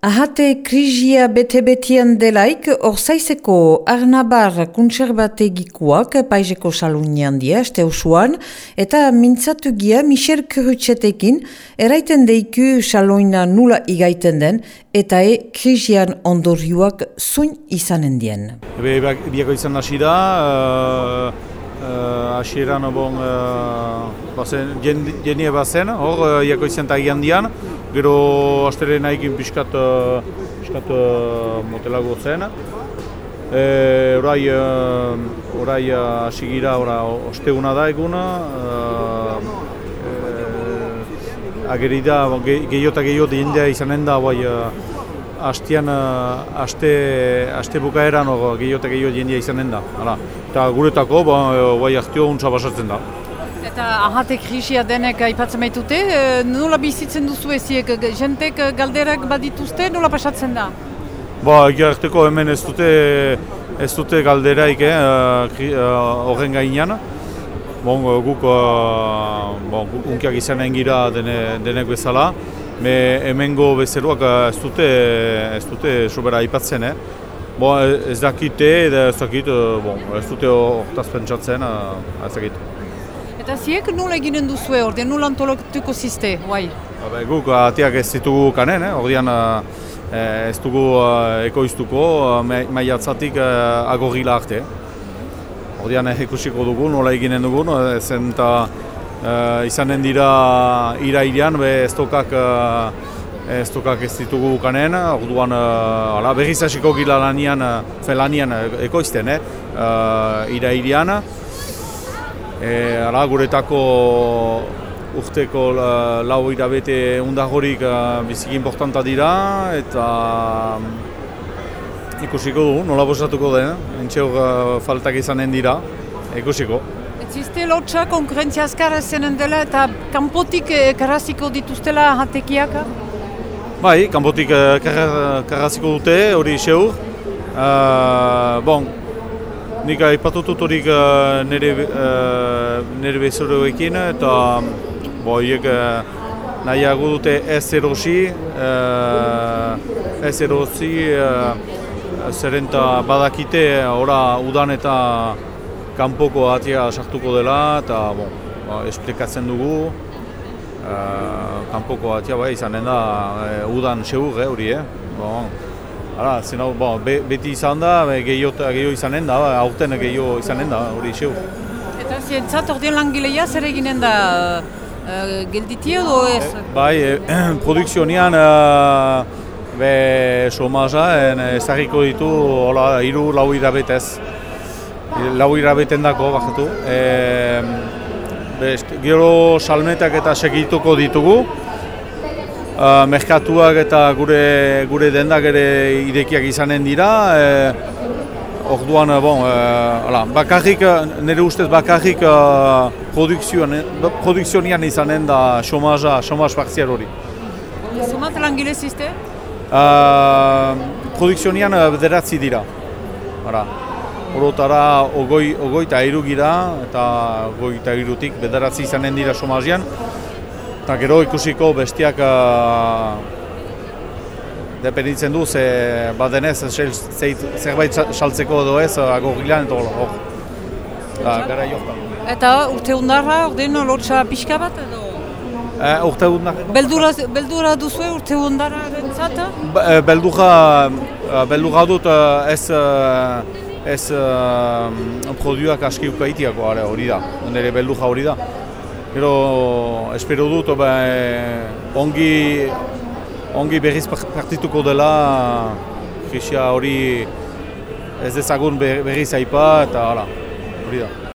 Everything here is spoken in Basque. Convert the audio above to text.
Ahate krizia bete-betian delaik, orzaizeko arnabar kontserbategikoak paizeko salunian dia, este usuan, eta mintzatu gia Michel Kurutxetekin eraiten deiku saloina nula igaiten den, eta e krizian ondorioak zuin izanen dien. Ebe, biako izan hasi da, uh, uh, bon, uh, bazen, jenie bazen, hor, uh, iako izan tagian dian, gero astere nahikin pixkat, uh, pixkat uh, motelago zen. E, orai, uh, orai asigira ora, osteuna da eguna. Uh, e, ageri da, gehiot eta gehiot jendea izanen da, bai, uh, aste, aste bukaeran gehiot eta gehiot jendea izanen da. Hala. Eta guretako, bai, ahtio untsa basatzen da. Eta ahate krisia denek aipatzen baitute, e, nola bizitzen duzu eziek, jentek galderak badituzte, nola pasatzen da? Ba, egiarteko hemen ez dute, ez dute galderaik eh, eh, horren eh, gainean. Bon, guk, bon, unkiak izanen gira dene, denek bezala, me hemengo bezeroak ez dute, ez dute sobera aipatzen, eh? Bon, ez dakite, ez dakit, bon, ez dute hortaz pentsatzen, ez dakit. Eta ziek nola eginen duzu ordean, nola antolatuko ziste, guai? Ba, guk atiak ez ditugu kanen, eh? ordean eh, ez dugu eh, ekoiztuko maiatzatik eh, agorrila arte. Ordean ikusiko dugu, nola eginen dugu, zen eta eh, izanen dira irailean, be ez tokak ez tokak ez ditugu kanen, orduan uh, berriz hasiko gila lanian, felanian ekoizten, eh? uh, irailean. E, ara, guretako urteko la, lau irabete undagorik uh, biziki importanta dira eta um, ikusiko du, nola bosatuko den, entxe hor uh, faltak izanen dira, ikusiko. Etzizte lotxa konkurrentzia azkara zenen dela eta kanpotik karraziko dituztela hatekiak? Bai, kanpotik karraziko dute, hori xeur. Uh, bon, Nik aipatutut horik uh, nire, uh, nire bezoroekin eta bo, hiek uh, nahiago dute ez erosi, uh, ez erosi uh, zeren badakite ora udan eta kanpoko atia sartuko dela eta bon, ba, esplikatzen dugu uh, kanpoko atia bai izanen da uh, udan seur hori eh, bon. Hala, zena, bo, be, beti izan da, gehiago gehiago izanen da, ba, aurten gehiago izanen da, hori xeu. Eta zientzat ordean langilea zer eginen da uh, gelditi edo ez? E, bai, e, produkzionian uh, be somaza ezagiko ditu hola, iru lau irabetez. Lau irabeten dako, bajatu. E, gero salmetak eta segituko ditugu, uh, merkatuak eta gure gure dendak ere irekiak izanen dira. E, Orduan, bon, e, bakarrik, nire ustez bakarrik uh, produkzionian izanen da xomaza, xomaz parzial hori. Zumat langile ziste? Uh, produkzionian bederatzi dira. Hala. Horotara ogoi, ogoi eta gira, eta ogoi eta irutik bederatzi izanen dira xomazian. Eta gero ikusiko bestiak uh, dependitzen du, ze badenez zerbait saltzeko edo ez, agorrilan eta hor. gara Eta urte hundarra, ordin lotxa pixka bat edo? Eh, urte. Beldura, beldura duzu urte hundarra rentzata? Eh, beldura, eh, beldura dut ez, ez uh, produak aski ukaitiako hori da, nire beldura hori da. Gero, espero dut, ba, ongi, ongi berriz partituko dela, krisia hori ez dezagun berriz aipa eta hala, hori da.